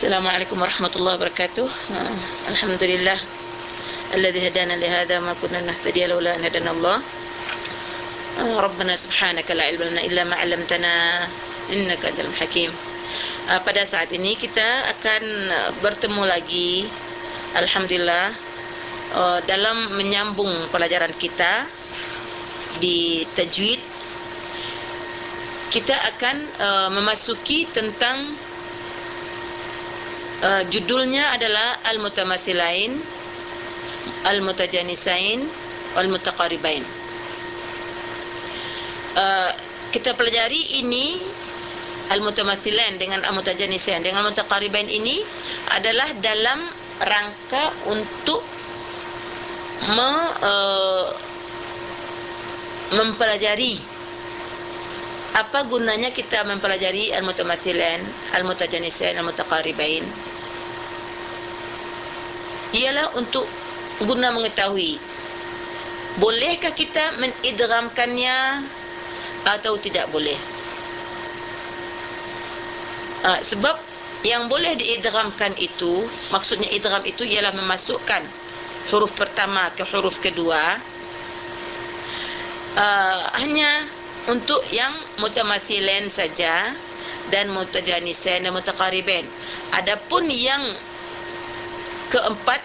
Assalamualaikum warahmatullahi wabarakatuh. Uh, Alhamdulillah alladzi hadana li hadza ma kunna nahtadiya laula an hadana Allah. Uh, Rabbana subhanaka la ilma lana illa ma 'allamtana innaka antal hakim. Uh, pada saat ini kita akan bertemu lagi alhamdulillah dalam menyambung pelajaran kita di tajwid kita akan uh, memasuki tentang uh, judulnya adalah al-mutamatsilain al-mutajanisain wal-mutaqaribain uh, kita pelajari ini al-mutamatsilain dengan al-mutajanisain. Dengan al-mutaqaribain ini adalah dalam rangka untuk me, uh, mempelajari apa gunanya kita mempelajari al-mutamatsilain al-mutajanisain al-mutaqaribain ialah untuk guna mengetahui bolehkah kita menidghamkannya atau tidak boleh? Ha, sebab yang boleh diidghamkan itu maksudnya idgham itu ialah memasukkan huruf pertama ke huruf kedua uh, hanya untuk yang mutamatsilain saja dan mutajanisain dan mutaqaribain adapun yang keempat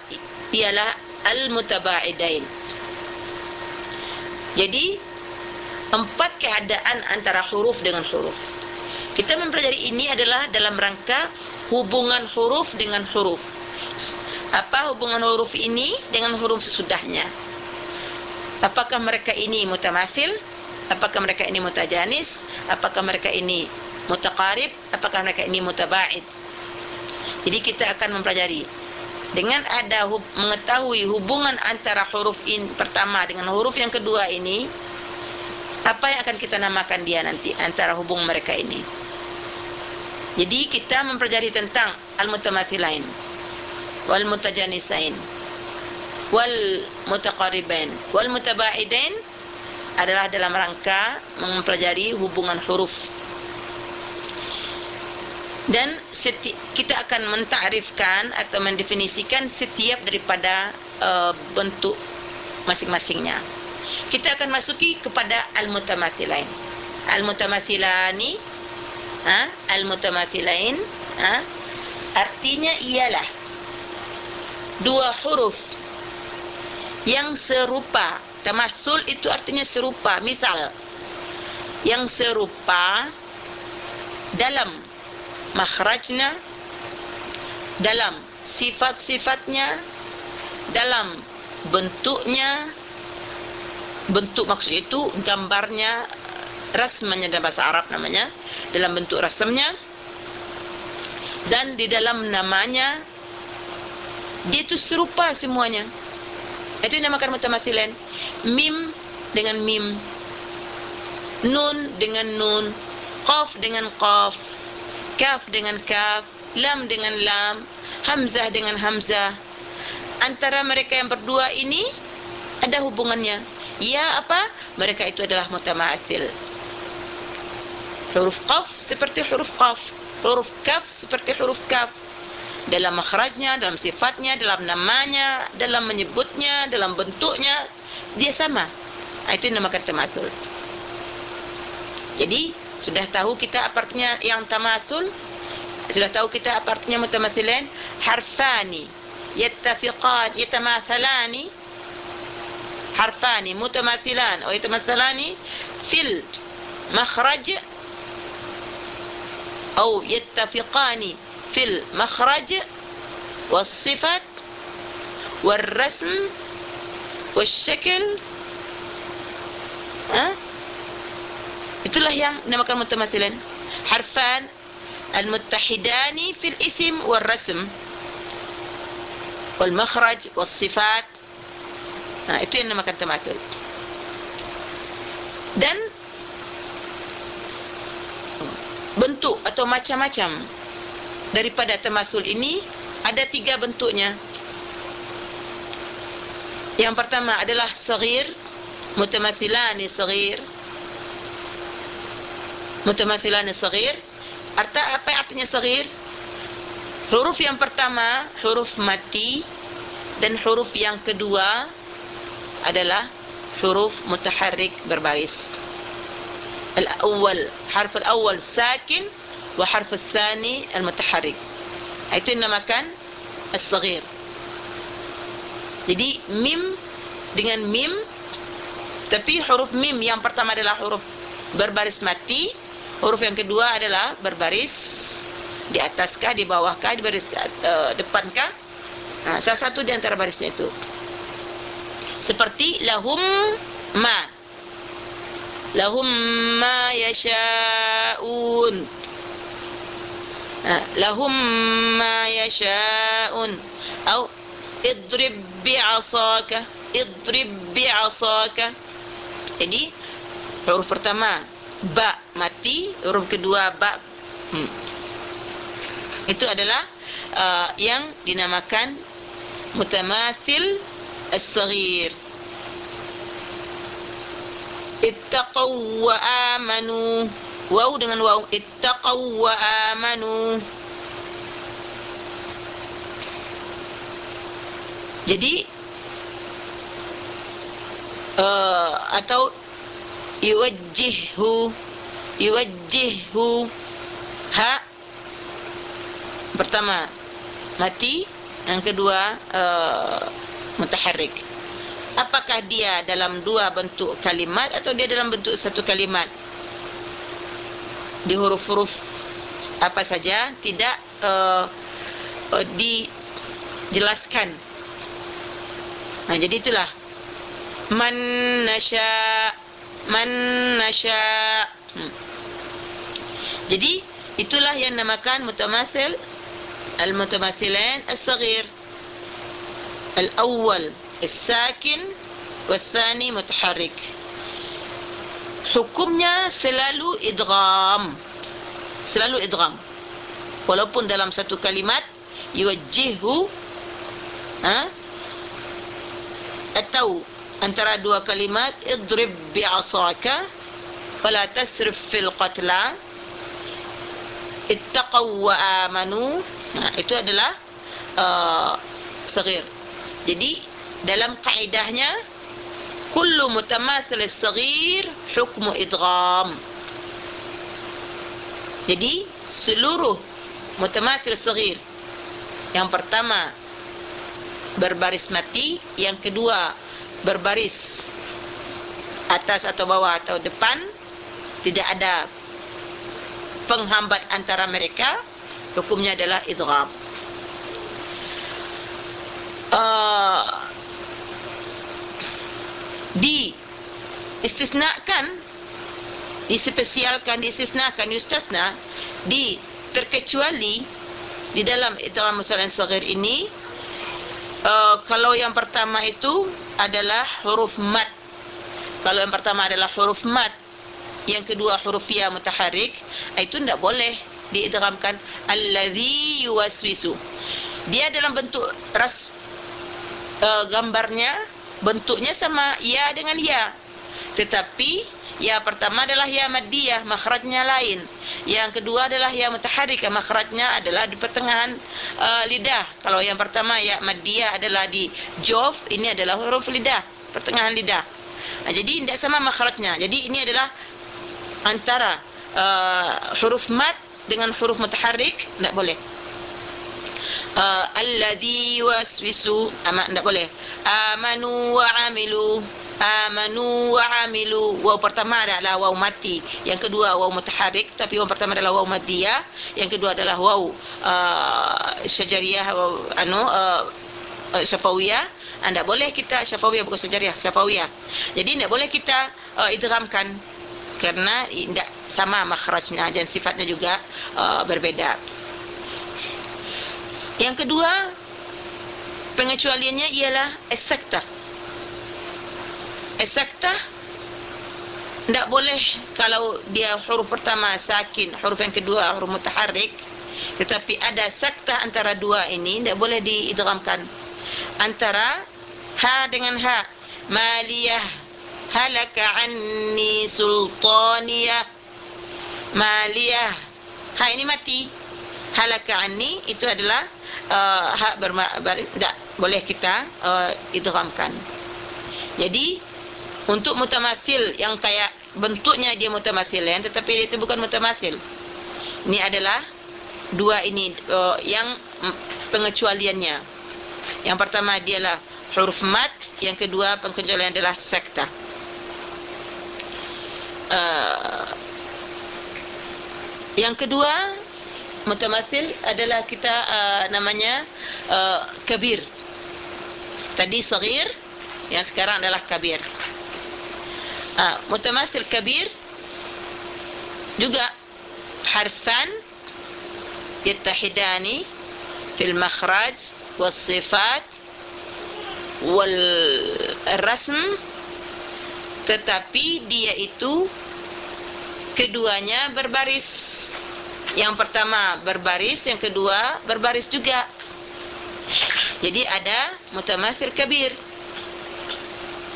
ialah al-mutabaidain. Jadi empat keadaan antara huruf dengan huruf. Kita mempelajari ini adalah dalam rangka hubungan huruf dengan huruf. Apa hubungan huruf ini dengan huruf sesudahnya? Apakah mereka ini mutamatsil? Apakah mereka ini mutajanis? Apakah mereka ini mutaqarib? Apakah mereka ini mutabaid? Jadi kita akan mempelajari dengan ada hub, mengetahui hubungan antara huruf in pertama dengan huruf yang kedua ini apa yang akan kita namakan dia nanti antara hubung mereka ini jadi kita mempelajari tentang al-mutamatsilain wal mutajanisain wal mutaqaribain wal mutabaidain adalah dalam rangka mempelajari hubungan huruf dan seti kita akan mentakrifkan atau mendefinisikan setiap daripada uh, bentuk masing-masingnya. Kita akan masuki kepada al-mutamatsilain. Al-mutamathilani ha al-mutamatsilain ha artinya ialah dua huruf yang serupa. Tamassul itu artinya serupa. Misal yang serupa dalam makhrajnya dalam sifat-sifatnya dalam bentuknya bentuk maksud itu gambarnya rasmanya dalam bahasa Arab namanya dalam bentuk rasamnya dan di dalam namanya dia itu serupa semuanya itu dinamakan mutamatsilan mim dengan mim nun dengan nun qaf dengan qaf kaf dengan kaf, lam dengan lam, hamzah dengan hamzah. Antara mereka yang berdua ini ada hubungannya. Ya apa? Mereka itu adalah mutamatsil. Huruf qaf seperti huruf qaf, huruf kaf seperti huruf kaf. Dalam makhrajnya, dalam sifatnya, dalam namanya, dalam menyebutnya, dalam bentuknya dia sama. Itu dinamakan tamatsul. Jadi sudah tahu kita apa artinya yang tamasul? Sudah tahu kita apa artinya mutamatsilain? Harfani yattafiqan yatamathalani harfani mutamathilan atau yatamathalani fil makhraj atau yattafiqani fil makhraj was-sifat wal-rasm wal-shakl ha itulah yang dinamakan mutamatsilan harfan al-muttahidani fil ism wal rasm wal makhraj was sifat nah itu yang dinamakan tamatsul dan bentuk atau macam-macam daripada tamatsul ini ada tiga bentuknya yang pertama adalah saghir. Mutamathilani saghir. Mutamathilan saghir. Arta apa artinya saghir? Huruf yang pertama huruf mati. Dan huruf yang kedua adalah huruf mutaharrik berbaris. Al-awwal harf al-awwal sakin wa harf al-thani al-mutaharrik. Itu dinamakan as-saghir jadi mim dengan mim tapi huruf mim yang pertama adalah huruf berbaris mati huruf yang kedua adalah berbaris di ataskah di bawahkah di baris uh, depankah? Ha, salah satu di antara barisnya itu. Seperti lahum ma. Lahum ma yasha'un. Ha, lahum ma yasha'un. Atau idrib bi'asaka idrib bi'asaka jadi huruf pertama ba mati huruf kedua ba. Hmm. Itu adalah uh, yang dinamakan mutamathil as-saghir. Ittaqaw wa amanu. Waw dengan waw. Ittaqaw wa amanu jadi uh, atau yuwajjihhu yuwajjihhu ha pertama mati yang kedua uh, mutaharrik. Apakah dia dalam dua bentuk kalimat atau dia dalam bentuk satu kalimat? Di huruf-huruf apa saja tidak uh, uh, dijelaskan nah jadi itulah man nasya man nasya hmm. jadi itulah yang namakan mutamatsil المتماثلين الصغير الأول الساكن والثاني متحرك hukumnya selalu idgham selalu idgham walaupun dalam satu kalimat yuwajjihu ha Atau antara dua kalimat idrib bi'asaka wala tasrif fil qatla ittaqaw wa amanu Nah, itu adalah uh, saghir. Jadi dalam kaidahnya kullu mutamathil as-saghir hukmu idgham. Jadi seluruh mutamathil as-saghir yang pertama berbaris mati, yang kedua berbaris atas atau bawah atau depan tidak ada penghambat antara mereka hukumnya adalah idgham. Uh, di istisnakan dispesialkan diistisnakan yustasna di terkecuali di dalam idgham musallan saghir ini uh, kalau yang pertama itu adalah huruf mat kalau yang pertama adalah huruf mat yang kedua huruf ya mutaharrik itu tidak boleh diidghamkan. Allazi yuwaswisu. Dia dalam bentuk ras uh, gambarnya bentuknya sama ya dengan ya. Tetapi ya pertama adalah ya maddiyah makhrajnya lain. Yang kedua adalah ya mutaharrikah makhrajnya adalah di pertengahan uh, lidah. Kalau yang pertama ya maddiyah adalah di jof ini adalah huruf lidah pertengahan lidah. Nah, jadi tidak sama makhrajnya. Jadi ini adalah antara uh, huruf mat dengan huruf mutaharrik tidak boleh. Uh, alladhi waswisu ama tidak boleh. Amanu wa amilu amanu wa amilu. Waw pertama adalah waw mati. Yang kedua waw mutaharrik. Tapi waw pertama adalah waw madiyah. Yang kedua adalah waw uh, syajariyah waw anu uh, uh syafawiyah. Anda ah, boleh kita syafawiyah bukan syajariyah syafawiyah. Jadi tidak boleh kita uh, idghamkan karena tidak sama makhrajnya dan sifatnya juga uh, berbeda. Yang kedua, pengecualiannya ialah esakta. Esakta tidak boleh kalau dia huruf pertama sakin, huruf yang kedua huruf mutaharrik, tetapi ada sakta antara dua ini tidak boleh diidghamkan. Antara ha dengan ha. Maliyah halaka anni sultaniyah maliyah ha ini mati. Halaka anni itu adalah uh, berbaris tidak boleh kita uh, idghamkan. Jadi untuk mutamasil yang kayak bentuknya dia mutamasil ya tetapi itu bukan mutamasil ini adalah dua ini uh, yang pengecualiannya. Yang pertama dialah huruf mat yang kedua pengecualian adalah sekta. Uh, yang kedua mutamasil adalah kita uh, namanya uh, kabir. Tadi sagir yang sekarang adalah kabir Ah, mutamasil kabir juga harfan yattahidani fil makhraj was sifat wal rasm tetapi dia itu keduanya berbaris. Yang pertama berbaris yang kedua berbaris juga. Jadi ada mutamasil kabir.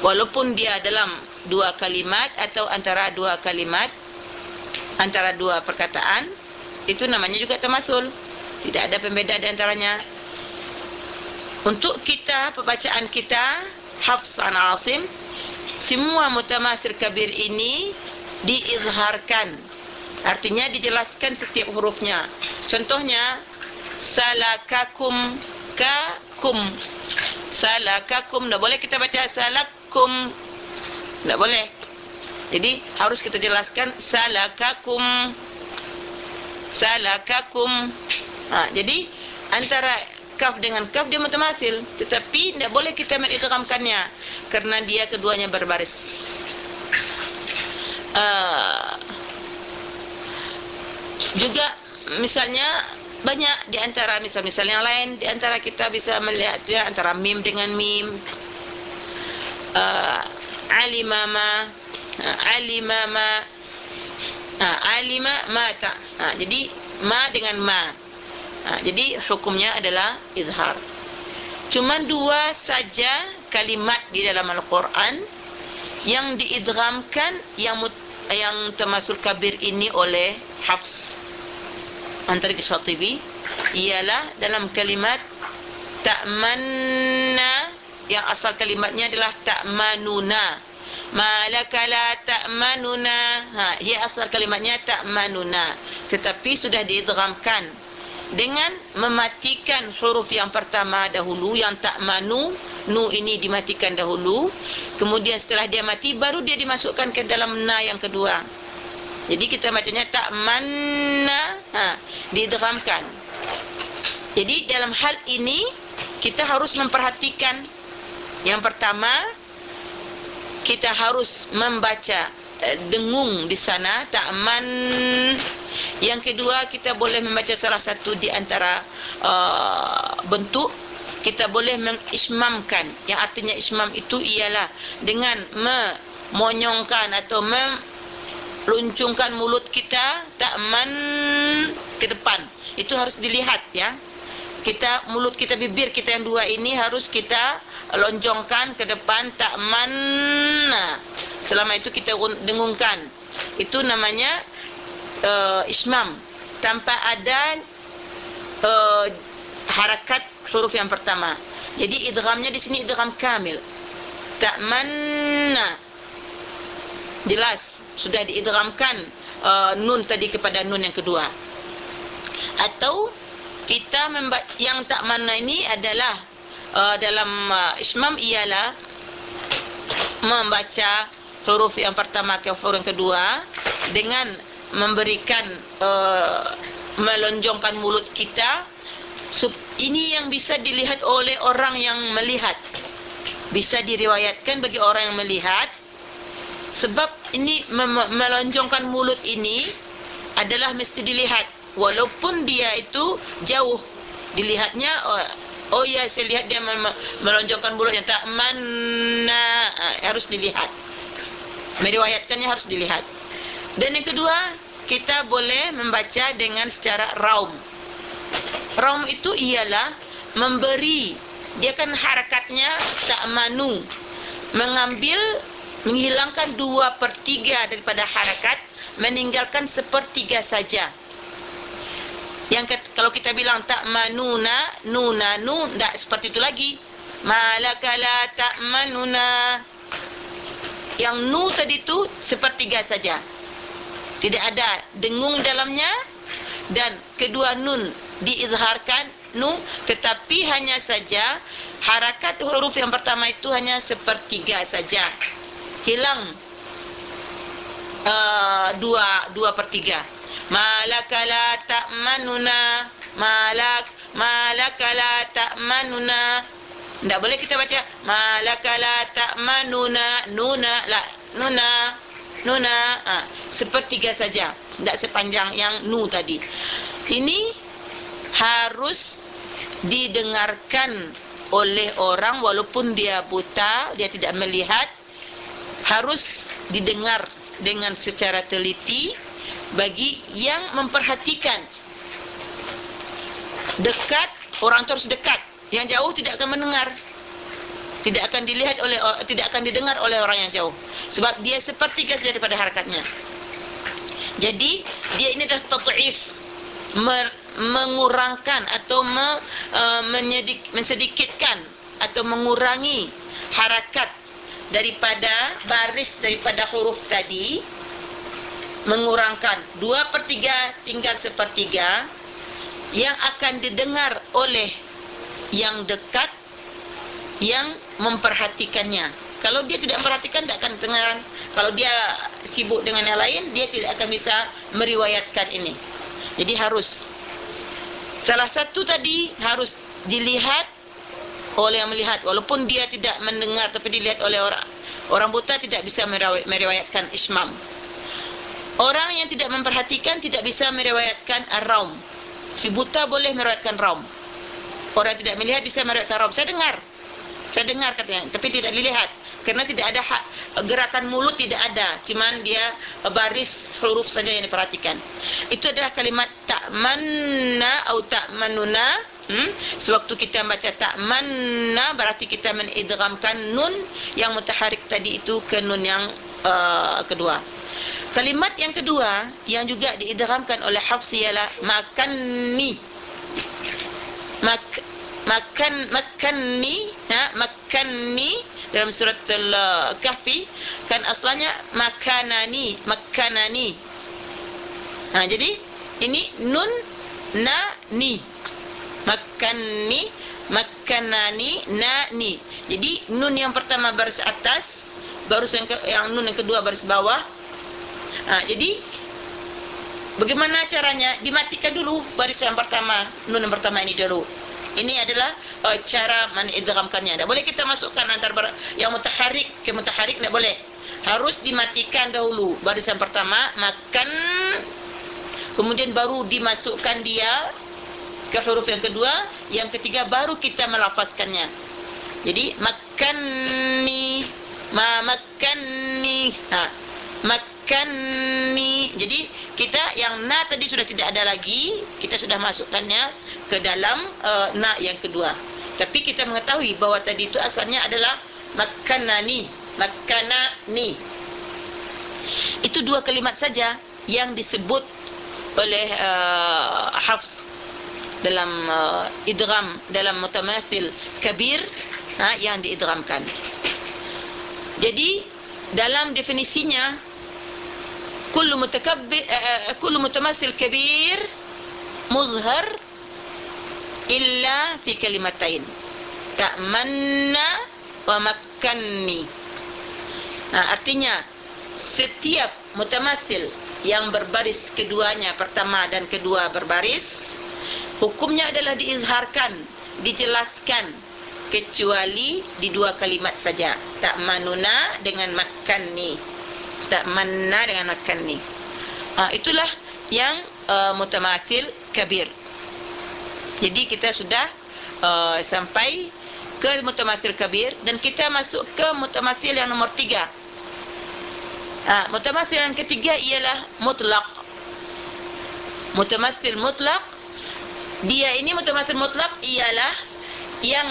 Walaupun dia dalam dua kalimat atau antara dua kalimat antara dua perkataan itu namanya juga tamasul. Tidak ada pembeda di antaranya. Untuk kita pembacaan kita Hafs an Asim semua mutamasil kabir ini diizharkan. Artinya dijelaskan setiap hurufnya. Contohnya salakakum kakum salakakum. Tidak boleh kita baca salakum tidak boleh. Jadi harus kita jelaskan salakakum. Salakakum. Ha, jadi antara kaf dengan kaf dia mutamasil tetapi tidak boleh kita mengidghamkannya karena dia keduanya berbaris. Uh, juga misalnya banyak di antara misal-misal yang lain di antara kita bisa melihat ya antara mim dengan mim. Uh, alima ma alima ma uh, alima mata uh, jadi ma dengan ma. Uh, jadi hukumnya adalah izhar. Cuma dua saja kalimat di dalam Al-Quran yang diidghamkan yang yang termasuk kabir ini oleh Hafs antara Syatibi ialah dalam kalimat ta'manna yang asal kalimatnya adalah ta'manuna. Malaka la ta'manuna. Ha ia asal kalimatnya ta'manuna. Tetapi sudah diidghamkan dengan mematikan huruf yang pertama dahulu yang ta'manu. Nu ini dimatikan dahulu. Kemudian setelah dia mati baru dia dimasukkan ke dalam na yang kedua. Jadi kita bacanya tak mana ha didramkan. Jadi dalam hal ini kita harus memperhatikan yang pertama kita harus membaca eh, dengung di sana tak man yang kedua kita boleh membaca salah satu di antara uh, bentuk. Kita boleh mengismamkan. Yang artinya ismam itu ialah dengan memonyongkan atau mem luncungkan mulut kita takman ke depan. Itu harus dilihat ya. Kita mulut kita bibir kita yang dua ini harus kita lonjongkan ke depan takman selama itu kita dengungkan. Itu namanya uh, ismam. Tanpa ada uh, harakat huruf yang pertama. Jadi idghamnya di sini idgham kamil. Ta'manna jelas. Sudah diidghamkan uh, nun tadi kepada nun yang kedua. Atau kita yang tak mana ini adalah uh, dalam uh, ismam ialah membaca huruf yang pertama ke huruf yang kedua dengan memberikan uh, melonjongkan mulut kita. Ini yang bisa dilihat oleh orang yang melihat. Bisa diriwayatkan bagi orang yang melihat. Sebab ini melonjongkan mulut ini adalah mesti dilihat. Walaupun dia itu jauh. Dilihatnya oh, ya saya lihat dia melonjongkan mulutnya tak mana ha, harus dilihat. Meriwayatkannya harus dilihat. Dan yang kedua kita boleh membaca dengan secara raum. Raum itu ialah memberi. Dia kan harakatnya tak manu. Mengambil menghilangkan dua per tiga daripada harakat meninggalkan sepertiga saja Yang kalau kita bilang tak manuna, nuna, nun, tak seperti itu lagi. Malakala tak manuna. Yang nu tadi tu sepertiga saja. Tidak ada dengung dalamnya dan kedua nun diizharkan nu tetapi hanya saja harakat huruf yang pertama itu hanya sepertiga saja. Hilang uh, dua dua per tiga. Malakala ta'manuna. Malak malakala ta'manuna. Tidak boleh kita baca malakala ta'manuna. Nuna la nuna nuna. Ha, sepertiga saja. Tidak sepanjang yang nu tadi. Ini harus didengarkan oleh orang walaupun dia buta dia tidak melihat. Harus didengar dengan secara teliti bagi yang memperhatikan dekat orang terus dekat. Yang jauh tidak akan mendengar. Tidak akan dilihat oleh tidak akan didengar oleh orang yang jauh. Sebab dia seperti gas daripada harakatnya jadi dia ini adalah tad'if mengurangkan atau me, uh, menyedik, mensedikitkan atau mengurangi harakat daripada baris daripada huruf tadi mengurangkan 2 per 3 tinggal sepertiga yang akan didengar oleh yang dekat yang memperhatikannya. Kalau dia tidak memperhatikan tidak akan dengar kalau dia sibuk dengan yang lain dia tidak akan bisa meriwayatkan ini. Jadi harus salah satu tadi harus dilihat oleh yang melihat. Walaupun dia tidak mendengar tapi dilihat oleh orang orang buta tidak bisa meriwayatkan ismam Orang yang tidak memperhatikan tidak bisa meriwayatkan ar-raum. Si buta boleh meriwayatkan raum. Orang tidak melihat bisa meriwayatkan raum. Saya dengar. Saya dengar katanya, tapi tidak dilihat. Karena tidak ada hak, gerakan mulut tidak ada. Cuman dia baris huruf saja yang diperhatikan. Itu adalah kalimat ta'manna atau ta'manuna. Hmm? Sewaktu kita baca ta'manna, berarti kita menidramkan nun yang mutaharik tadi itu ke nun yang uh, kedua. Kalimat yang kedua yang juga diidghamkan oleh Hafs ialah makanni. Mak makan makanni, ha makanni dalam surat Al-Kahfi kan asalnya makanani, makanani. Ha jadi ini nun na ni. Makanni, makanani, na ni. Jadi nun yang pertama baris atas, baru yang, ke, yang nun yang kedua baris bawah, Ha, jadi bagaimana caranya? Dimatikan dulu baris yang pertama, nun yang pertama ini dulu. Ini adalah uh, cara menidghamkannya. Tak boleh kita masukkan antara yang mutaharrik ke mutaharrik tak boleh. Harus dimatikan dahulu baris yang pertama, makan kemudian baru dimasukkan dia ke huruf yang kedua, yang ketiga baru kita melafazkannya. Jadi makan ni ma makan ni ha mak ni. Jadi kita yang na tadi sudah tidak ada lagi, kita sudah masukkannya ke dalam uh, na yang kedua. Tapi kita mengetahui bahawa tadi itu asalnya adalah makanani, makanani. Itu dua kalimat saja yang disebut oleh uh, Hafs dalam uh, idgham dalam mutamathil kabir ha, yang diidghamkan. Jadi dalam definisinya كل متكبر كل متمثل كبير مظهر إلا في كلمتين تأمنا ومكني nah, artinya setiap mutamathil yang berbaris keduanya pertama dan kedua berbaris hukumnya adalah diizharkan dijelaskan kecuali di dua kalimat saja tak manuna dengan makan ni tak manna dengan makan ni. Ha, itulah yang uh, mutamathil kabir. Jadi kita sudah uh, sampai ke mutamathil kabir dan kita masuk ke mutamathil yang nomor tiga. Ha, mutamathil yang ketiga ialah mutlak. Mutamathil mutlak. Dia ini mutamathil mutlak ialah yang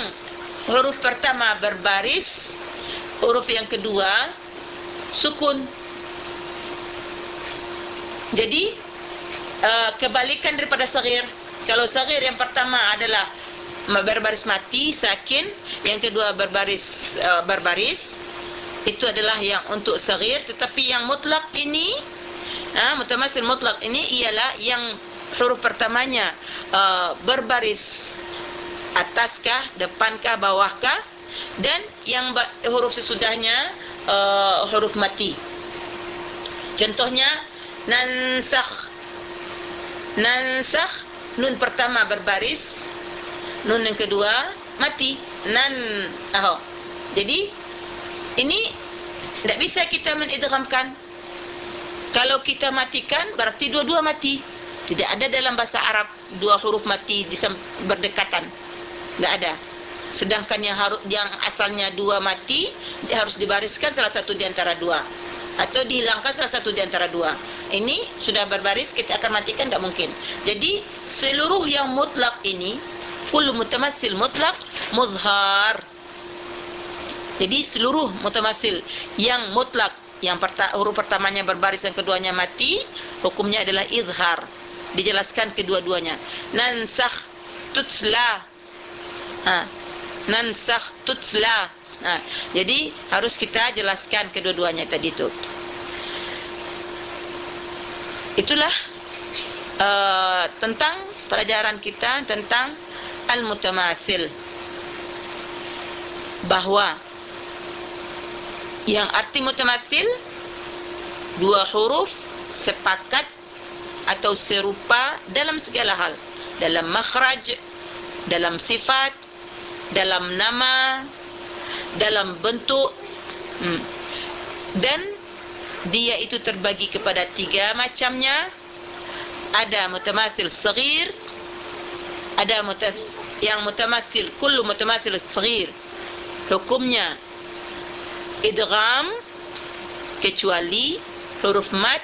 huruf pertama berbaris, huruf yang kedua sukun. Jadi uh, kebalikan daripada saghir kalau sagir yang pertama adalah berbaris mati sakin yang kedua berbaris uh, berbaris itu adalah yang untuk sagir tetapi yang mutlak ini ha mutamasil mutlak ini ialah yang huruf pertamanya uh, berbaris ataskah depankah bawahkah dan yang huruf sesudahnya uh, huruf mati. Contohnya nansakh. Nansakh nun pertama berbaris nun yang kedua mati. Nan oh. jadi ini tidak bisa kita menidghamkan kalau kita matikan berarti dua-dua mati. Tidak ada dalam bahasa Arab dua huruf mati berdekatan. Tidak ada. Sedangkan yang harus yang asalnya dua mati harus dibariskan salah satu di antara dua. Atau dihilangkan salah satu di antara dua ini sudah berbaris kita akan matikan tidak mungkin. Jadi seluruh yang mutlak ini kullu mutamassil mutlak muzhar. Jadi seluruh mutamassil yang mutlak yang perta huruf pertamanya berbaris yang keduanya mati hukumnya adalah izhar. Dijelaskan kedua-duanya. Nansakh tutsla. Ha nansakh tutsla. Ha jadi harus kita jelaskan kedua-duanya tadi itu itulah uh, tentang pelajaran kita tentang al-mutamasil bahwa yang arti mutamasil dua huruf sepakat atau serupa dalam segala hal dalam makhraj dalam sifat dalam nama dalam bentuk hmm. dan dia itu terbagi kepada tiga macamnya. Ada mutamasil saghir ada mutas yang mutamasil kullu mutamasil saghir. Hukumnya idgham kecuali huruf mat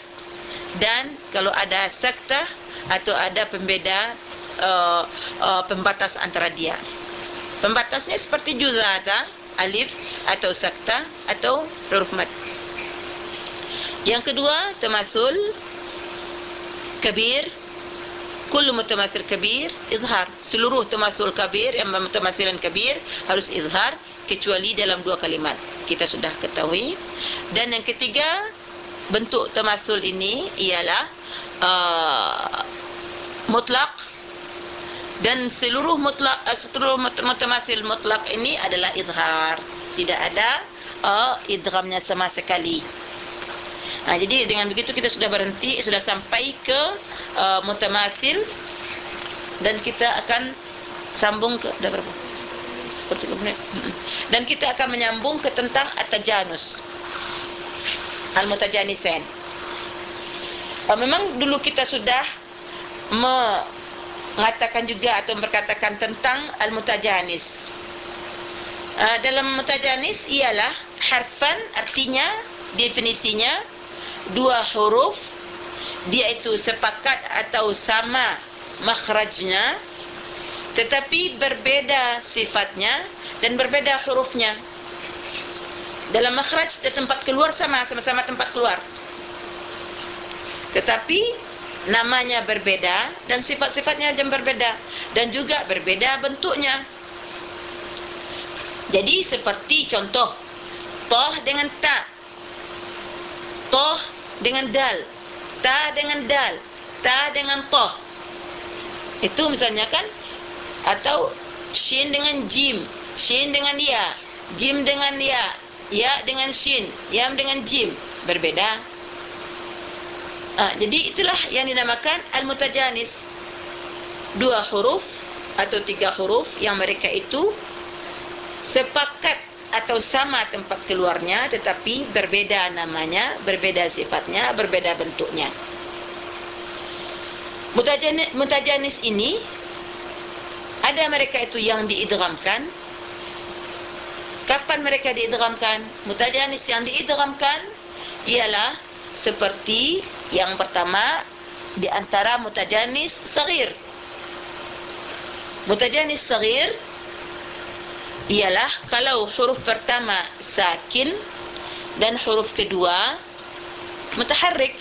dan kalau ada sakta atau ada pembeda uh, uh, pembatas antara dia. Pembatasnya seperti juzata alif atau sakta atau huruf mat yang kedua temasul kabir. Kullu mutamasil kabir izhar. Seluruh temasul kabir yang mutamasilan kabir harus izhar kecuali dalam dua kalimat. Kita sudah ketahui. Dan yang ketiga bentuk temasul ini ialah uh, mutlak. Dan seluruh mutlak uh, seluruh mutamasil mutlak ini adalah izhar. Tidak ada uh, idghamnya sama sekali Ha, jadi dengan begitu kita sudah berhenti, sudah sampai ke uh, mutamathil dan kita akan sambung ke dah berapa? 30 menit. Dan kita akan menyambung ke tentang at-tajanus. Al-mutajanisain. Uh, memang dulu kita sudah mengatakan juga atau berkatakan tentang al-mutajanis. Uh, dalam mutajanis ialah harfan artinya definisinya dua huruf dia itu sepakat atau sama makhrajnya tetapi berbeda sifatnya dan berbeda hurufnya. Dalam makhraj di tempat keluar sama sama-sama tempat keluar. Tetapi namanya berbeda dan sifat-sifatnya jam berbeda dan juga berbeda bentuknya. Jadi seperti contoh toh dengan tak toh dengan dal. Ta dengan dal. Ta dengan toh itu misalnya kan atau shin dengan jim. Shin dengan ya. Jim dengan ya. Ya dengan shin. Yam dengan jim. Berbeda. Ah jadi itulah yang dinamakan al mutajanis dua huruf atau tiga huruf yang mereka itu sepakat atau sama tempat keluarnya tetapi berbeda namanya, berbeda sifatnya, berbeda bentuknya. Mutajanis, mutajanis ini ada mereka itu yang diidghamkan. Kapan mereka diidghamkan? Mutajanis yang diidghamkan ialah seperti yang pertama di antara mutajanis saghir. Mutajanis saghir ialah kalau huruf pertama sakin dan huruf kedua mutaharrik.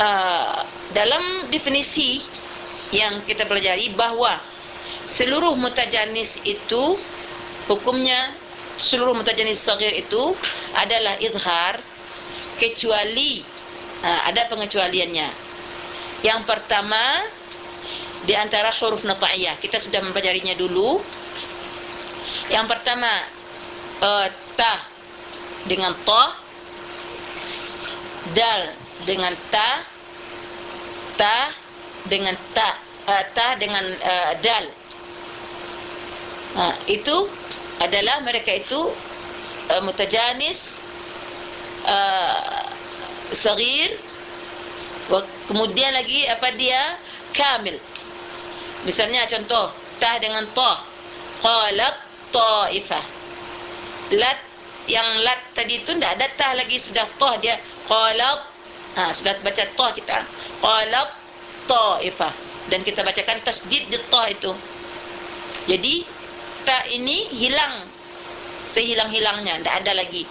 Uh, dalam definisi yang kita pelajari bahawa seluruh mutajanis itu hukumnya seluruh mutajanis saghir itu adalah izhar kecuali ha, ada pengecualiannya. Yang pertama di antara huruf nataiyah kita sudah mempelajarinya dulu. Yang pertama uh, ta dengan ta. Dal dengan ta. Ta dengan ta uh, ta dengan uh, dal. Uh, itu adalah mereka itu uh, mutajanis uh, saghir kemudian lagi apa dia? Kamil misalnya contoh ta dengan ta. Qalat taifah. Lat yang lat tadi tu ndak ada ta lagi sudah ta dia. Qalat ha sudah baca ta kita. Qalat taifah. Dan kita bacakan tasdid di ta itu. Jadi ta ini hilang. Sehilang-hilangnya ndak ada lagi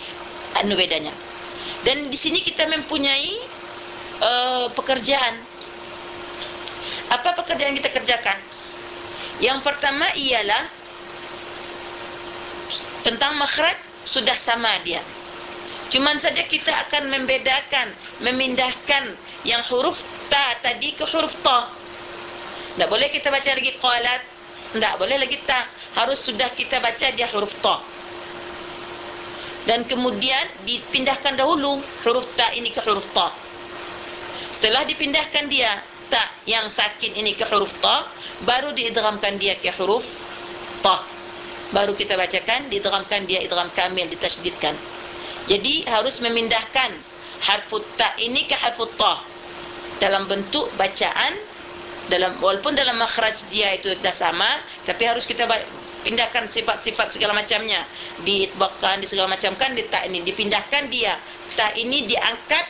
anu bedanya. Dan di sini kita mempunyai uh, pekerjaan. Apa pekerjaan kita kerjakan? Yang pertama ialah tentang makhraj sudah sama dia. Cuman saja kita akan membedakan, memindahkan yang huruf ta tadi ke huruf ta. Tak boleh kita baca lagi qalat, tak boleh lagi ta. Harus sudah kita baca dia huruf ta. Dan kemudian dipindahkan dahulu huruf ta ini ke huruf ta. Setelah dipindahkan dia ta yang sakin ini ke huruf ta, baru diidghamkan dia ke huruf ta. Baru kita bacakan diidghamkan dia idgham kamil ditasydidkan. Jadi harus memindahkan harfut ta ini ke harfut ta dalam bentuk bacaan dalam walaupun dalam makhraj dia itu dah sama tapi harus kita pindahkan sifat-sifat segala macamnya diitbaqkan di segala macam kan di ta ini dipindahkan dia ta ini diangkat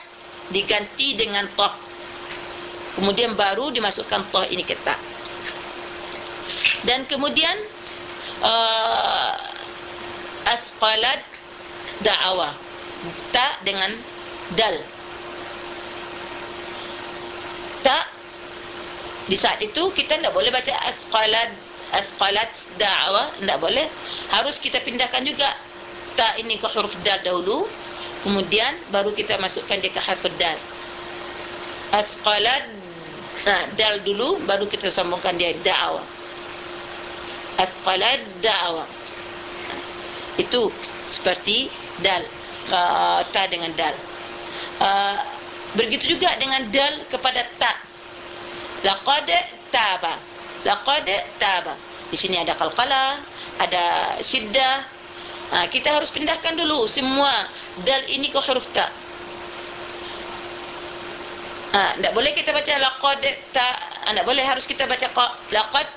diganti dengan toh kemudian baru dimasukkan toh ini ke ta dan kemudian uh, asqalat da'awa ta dengan dal. Ta di saat itu kita tidak boleh baca asqalat asqalat da'awa tidak boleh. Harus kita pindahkan juga ta ini ke huruf dal dahulu. Kemudian baru kita masukkan dia ke harf dal asqalat nah dal dulu baru kita sambungkan dia da'wa asqalat da'wa itu seperti dal uh, ta dengan dal. Uh, begitu juga dengan dal kepada ta. Laqad taba. Laqad taba. Di sini ada qalqala ada syiddah. Ha, kita harus pindahkan dulu semua dal ini ke huruf ta ha, boleh kita baca laqad ta ha, boleh harus kita baca qa laqad.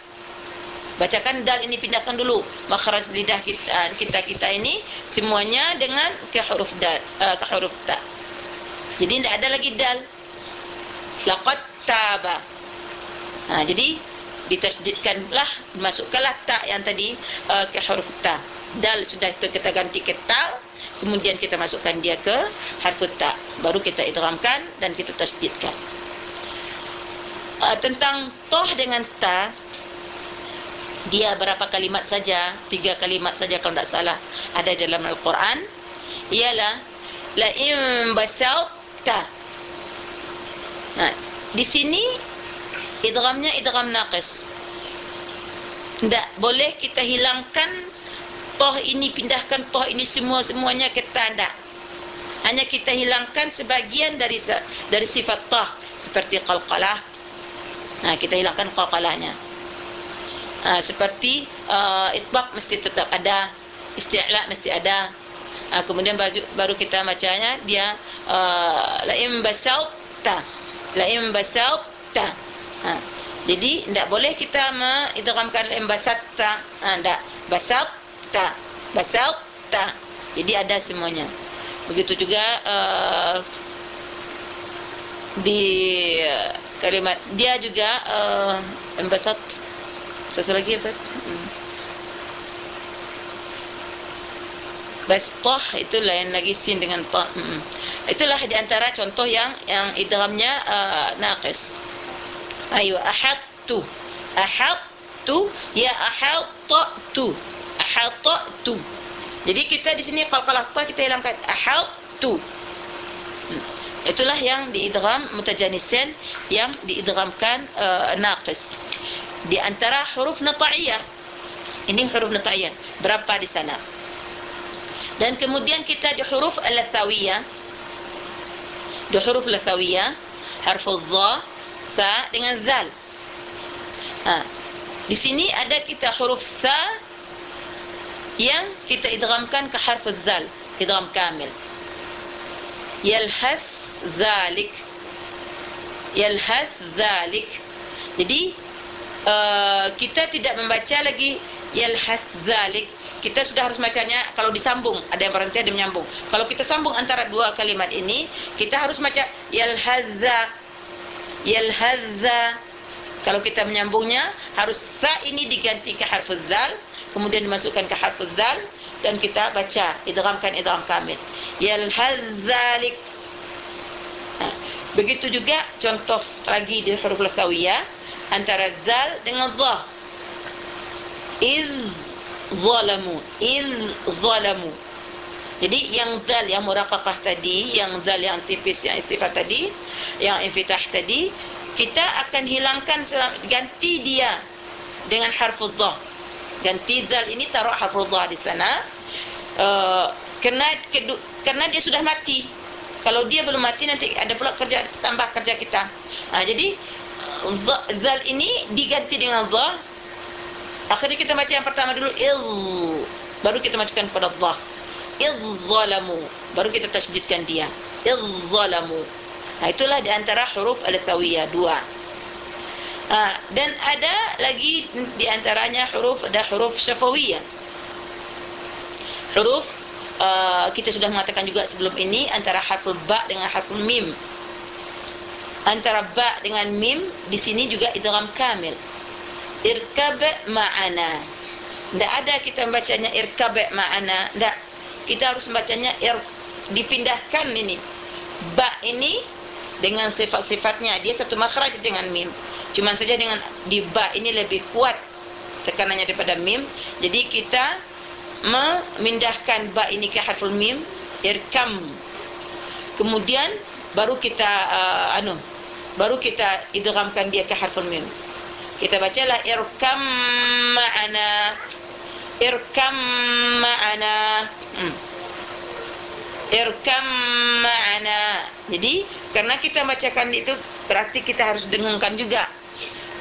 Bacakan dal ini pindahkan dulu. Makhraj lidah kita ha, kita kita ini semuanya dengan ke huruf dal ke huruf ta. Jadi enggak ada lagi dal. Laqad taba. Ha, jadi ditasdidkanlah masukkanlah ta yang tadi ke huruf ta dal sudah kita ganti ke ta kemudian kita masukkan dia ke harfut ta baru kita idghamkan dan kita tasdidkan. Uh, tentang toh dengan ta dia berapa kalimat saja? Tiga kalimat saja kalau tidak salah ada dalam Al-Quran. Ialah la in basauta. Nah di sini idghamnya idgham naqis. Tidak boleh kita hilangkan toh ini pindahkan toh ini semua semuanya ke tanda. Hanya kita hilangkan sebagian dari dari sifat toh seperti qalqalah. Nah kita hilangkan qalqalahnya. Nah seperti uh, itbaq mesti tetap ada isti'la mesti ada. Nah, kemudian baru, baru kita bacanya dia la im basauta la im ha. jadi tidak boleh kita mengidghamkan la im basatta. Ha, tidak basat ta basal ta jadi ada semuanya begitu juga uh, di uh, kalimat dia juga uh, embasat satu lagi apa hmm. Bas toh itu lain lagi sin dengan toh. Hmm. Itulah di antara contoh yang yang idghamnya uh, naqis. Ayo ahadtu. Ahadtu ya ahadtu. Ahadtu. Jadi kita di sini qalqalah ta kita hilangkan ahadtu. Hmm. Itulah yang diidgham mutajanisan yang diidghamkan uh, naqis. Di antara huruf nata'iyah. Ini huruf nata'iyah. Berapa di sana? dan kemudian kita di huruf al-lathawiyah di huruf al-lathawiyah harf dha tha dengan zal ha di sini ada kita huruf tha yang kita idghamkan ke harf zal idgham kamil. Yalhas zalik. Yalhas zalik. Jadi uh, kita tidak membaca lagi yalhas zalik. Kita sudah harus bacanya kalau disambung. Ada yang berhenti ada yang menyambung. Kalau kita sambung antara dua kalimat ini kita harus baca yalhazza. Yalhazza kalau kita menyambungnya harus sa ini diganti ke harf zal kemudian dimasukkan ke harf zal dan kita baca idghamkan idgham kamil. Yalhazzalik ha. begitu juga contoh lagi di huruf lathawiyah antara zal dengan dha. Iz zalamu iz zalamu. Jadi yang zal yang muraqaqah tadi yang zal yang tipis yang istifal tadi yang infitah tadi kita akan hilangkan ganti dia dengan harfuz dha. Ganti zal ini taruh harfuz dha di sana. Uh, kerana kerana dia sudah mati. Kalau dia belum mati nanti ada pula kerja tambah kerja kita. Ha, jadi zal ini diganti dengan dha. Akhirnya kita baca yang pertama dulu. Il baru kita masukkan pada dha. Izzalamu baru kita tasydidkan dia. Izzalamu. Nah itulah di antara huruf al-thawiyah dua. Ha, dan ada lagi di antaranya huruf ada huruf syafawiyah. Huruf uh, kita sudah mengatakan juga sebelum ini antara harful ba dengan harful mim. Antara ba dengan mim di sini juga idgham kamil irkab ma'ana tidak ada kita membacanya irkab ma'ana tidak kita harus membacanya ir dipindahkan ini ba ini dengan sifat-sifatnya. Dia satu makhraj dengan mim. Cuma saja dengan di ba ini lebih kuat tekanannya daripada mim. Jadi kita memindahkan ba ini ke harful mim irkam. Kemudian baru kita uh, anu baru kita idghamkan dia ke harful mim. Kita bacalah irkam ma'ana irkam ma'ana. Hmm. irkam ma'ana. Jadi karena kita bacakan itu berarti kita harus dengungkan juga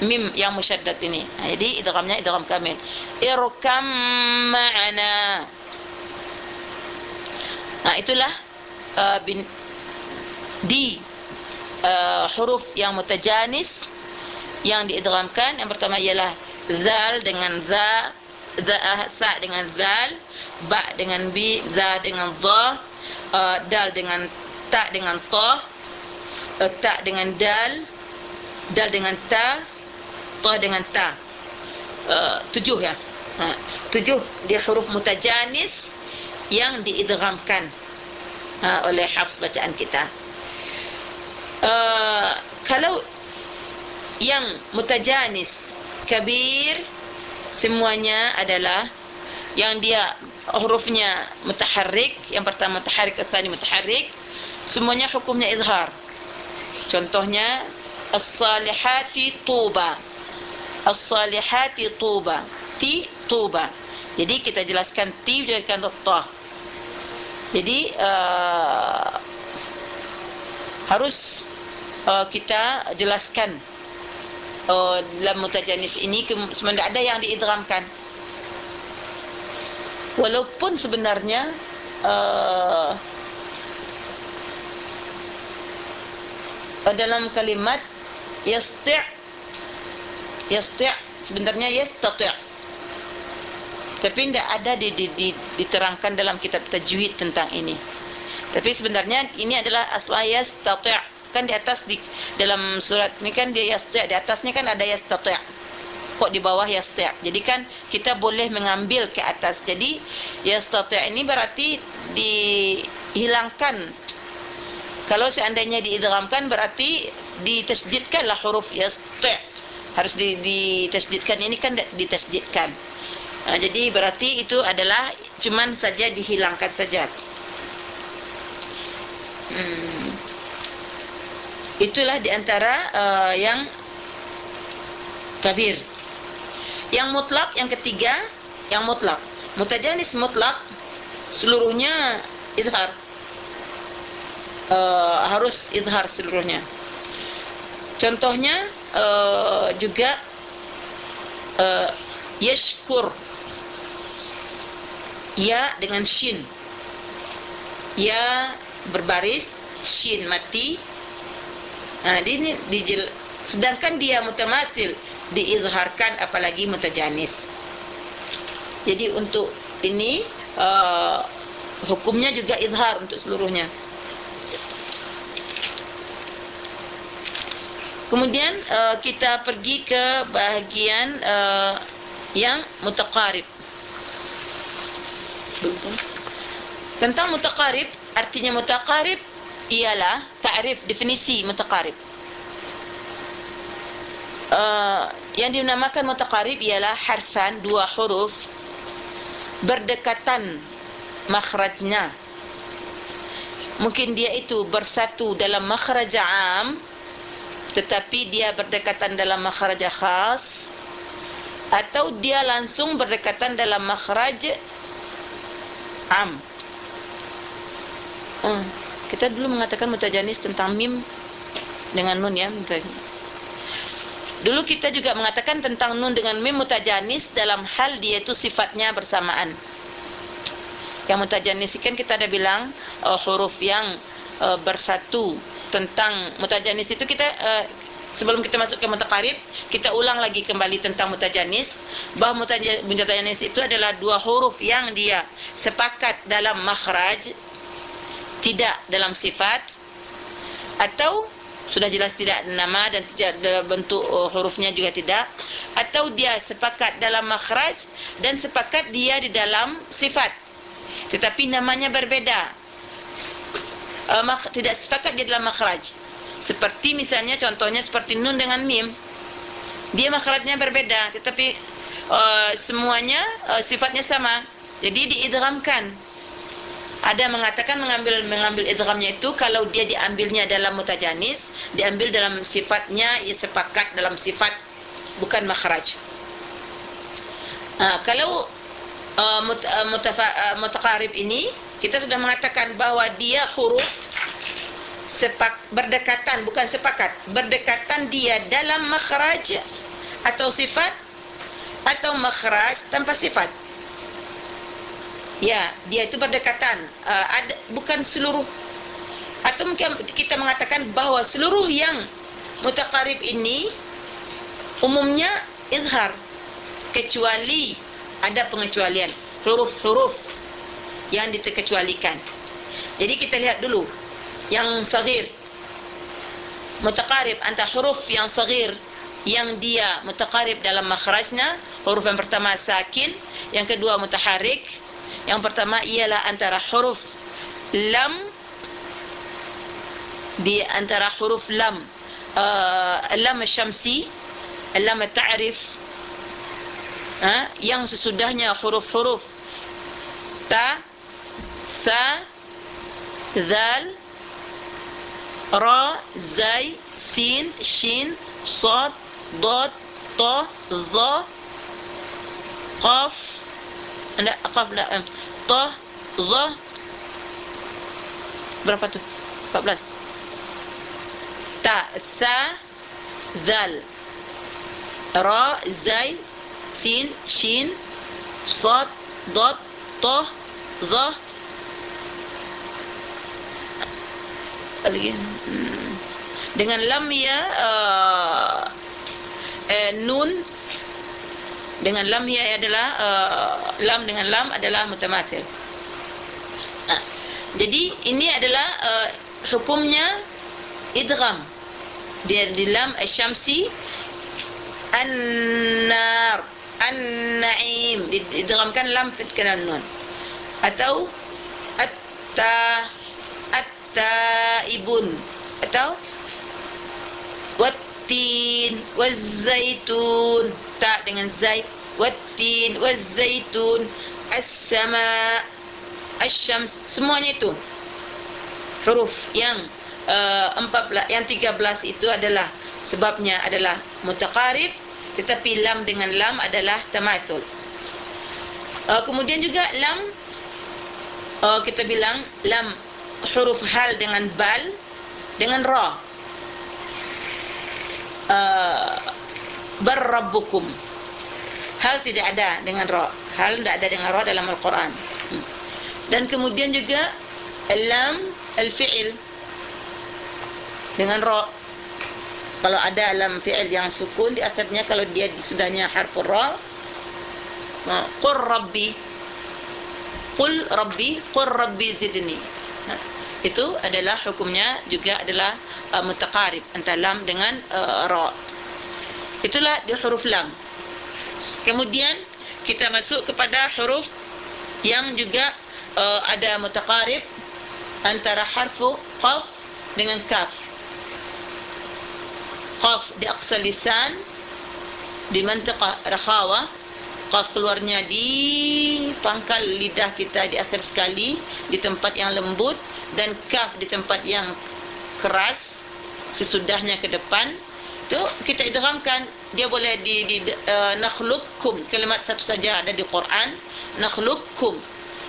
mim yang musyaddad ini. Ha, jadi idghamnya idgham kamil. Irkam ma'ana. Nah itulah uh, bin, di uh, huruf yang mutajanis yang diidghamkan. Yang pertama ialah zal dengan za za sa dengan zal ba dengan bi za dengan za uh, dal dengan ta dengan ta uh, ta dengan dal dal dengan ta ta dengan ta. Uh, tujuh ya. Ha, tujuh dia huruf mutajanis yang diidghamkan uh, oleh hafs bacaan kita. Uh, kalau yang mutajanis kabir semuanya adalah yang dia hurufnya mutaharrik yang pertama mutaharrik asani mutaharrik semuanya hukumnya izhar contohnya as-salihati tuba. As-salihati tuba. Ti tuba. Jadi kita jelaskan ti jelaskan ta jadi uh, harus uh, kita jelaskan uh, dalam mutajanis ini sebenarnya ada yang diidramkan. Walaupun sebenarnya uh, dalam kalimat yasti' yasti' sebenarnya yastati' tapi tidak ada di, di, di, diterangkan dalam kitab tajwid tentang ini. Tapi sebenarnya ini adalah asla yastati' kan di atas di dalam surat ni kan dia yasti' di atasnya kan ada yastati' pokok di bawah yasti' jadi kan kita boleh mengambil ke atas. Jadi yastati' ini berarti dihilangkan kalau seandainya diidghamkan berarti ditasdidkanlah huruf yasti' harus di ditasdidkan. Ini kan ditasdidkan. Nah, jadi berarti itu adalah cuman saja dihilangkan saja. Hmm. itulah diantara uh, yang kabir. Yang mutlak yang ketiga yang mutlak. Mutajanis mutlak seluruhnya izhar uh, harus izhar seluruhnya. Contohnya uh, juga uh, yashkur. Ya dengan shin. Ya berbaris shin mati. Nah ini dijel sedangkan dia mutamatil diizharkan apalagi mutajanis. Jadi untuk ini uh, hukumnya juga izhar untuk seluruhnya kemudian uh, kita pergi ke bahagian uh, yang mutaqarib. Tentang mutaqarib artinya mutaqarib ialah ta'rif definisi mutaqarib. Uh, yang dinamakan mutaqarib ialah harfan dua huruf berdekatan makhrajnya mungkin dia itu bersatu dalam makhraj am tetapi dia berdekatan dalam makhraj khas atau dia langsung berdekatan dalam makhraj am hmm. kita dulu mengatakan mutajanis tentang mim dengan nun ya mutajanis Dulu kita juga mengatakan tentang nun dengan mim mutajanis dalam hal dia itu sifatnya bersamaan. Yang mutajanis kan kita ada bilang uh, huruf yang uh, bersatu tentang mutajanis itu kita uh, sebelum kita masuk ke mutaqarib kita ulang lagi kembali tentang mutajanis. Bahawa mutajanis itu adalah dua huruf yang dia sepakat dalam makhraj tidak dalam sifat atau sudah jelas tidak nama dan tidak bentuk uh, hurufnya juga tidak atau dia sepakat dalam makhraj dan sepakat dia di dalam sifat. Tetapi namanya berbeda uh, tidak sepakat di dalam makhraj. Seperti misalnya contohnya seperti nun dengan mim. Dia makhrajnya berbeda tetapi uh, semuanya uh, sifatnya sama. Jadi diidghamkan. Ada mengatakan mengambil mengambil idghamnya itu kalau dia diambilnya dalam mutajanis diambil dalam sifatnya ia sepakat dalam sifat bukan makhraj. Ha, kalau uh, uh, uh, mutaqarib ini kita sudah mengatakan bahwa dia huruf sepak berdekatan bukan sepakat. Berdekatan dia dalam makhraj atau sifat atau makhraj tanpa sifat. Ya, dia itu berdekatan. Uh, ada bukan seluruh. Atau mungkin kita mengatakan bahawa seluruh yang mutaqarib ini umumnya izhar kecuali ada pengecualian. Huruf-huruf yang diterkecualikan. Jadi kita lihat dulu. Yang saghir. Mutaqarib antara huruf yang saghir yang dia mutaqarib dalam makhrajnya huruf yang pertama sakin. Yang kedua mutaharrik. Yang pertama ialah antara huruf lam. Di antara huruf lam. Uh, lam syamsi. Lam ta'rif ha? Yang sesudahnya huruf-huruf. Ta tha dzal ra zai sin shin sad dad ta dha qaf. La qaf la ta dha berapa tu? 14 ta tha dzal ra zai sin shin sad dad ta za lagi. Dengan lam ya uh, uh, nun. Dengan lam ya adalah uh, lam dengan lam adalah mutamathil. Uh, jadi ini adalah uh, hukumnya idgham. Di lam asyamsi an-nar an-na'im. Didramkan lam fit kanan nun. Atau atta at-taibun. Atau wattin waz-zaitun. Ta dengan zait. Wattin waz-zaitun. As-sama asy-syams semuanya itu. Huruf yang uh, 14 yang 13 itu adalah sebabnya adalah mutaqarib tetapi lam dengan lam adalah tamathul. Uh, kemudian juga lam uh, kita bilang lam huruf hal dengan bal dengan ra. Uh, barrabbukum hal tidak ada dengan ra. Hal tidak ada dengan ra dalam al-Quran. Hmm. dan kemudian juga lam al-fi'il dengan ra kalau ada lam fi'il yang sukun di akhirnya kalau dia di sudahnya harfu ra. Qur rabbi. Qul rabbi qur rabbi zidni. Ha, itu adalah hukumnya juga adalah uh, mutaqarib antara lam dengan uh, ra. Itulah di huruf lam. Kemudian kita masuk kepada huruf yang juga uh, ada mutaqarib antara harfu qaf dengan kaf qaf di aqsa lisan di mantiqah rakhawa qaf keluarnya di pangkal lidah kita di akhir sekali di tempat yang lembut dan kaf di tempat yang keras sesudahnya ke depan. Tu kita idghamkan dia boleh di, di uh, nakhluqukum kalimat satu saja ada di Quran nakhluqukum